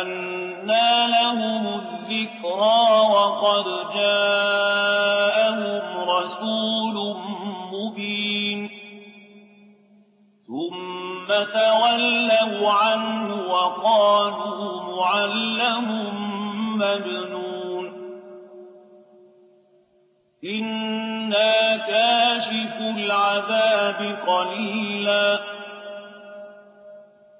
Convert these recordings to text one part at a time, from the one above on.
أنى لهم الذكرى وقد جاءهم رسول مبين. ثم تولوا عنه وقالوا معلم مجنون إنا كاشف العذاب قليلا.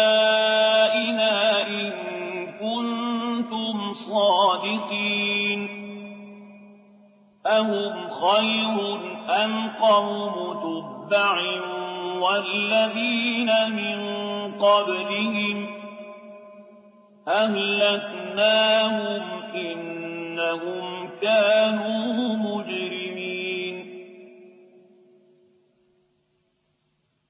بآبائنا إن كنتم صادقين أهم خير أم قوم تبع والذين من قبلهم أهلكناهم إنهم كانوا مجرمين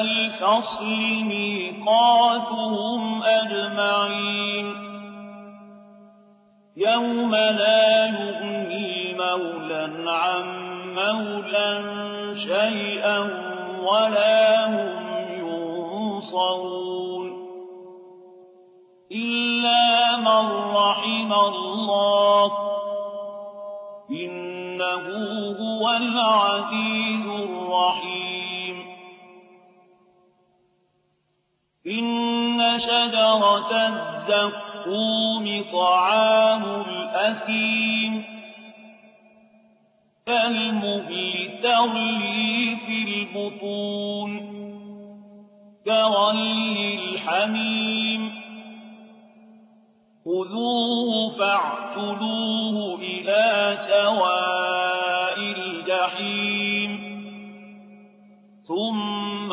الفصل ميقاتهم أجمعين يوم لا يغني مولا عن مولا شيئا ولا هم ينصرون إلا من رحم الله إنه هو العزيز الرحيم إن شجرة الزقوم طعام الأثيم كالمهل تغلي في البطون كغلي الحميم خذوه فاعتلوه إلى سواء الجحيم ثم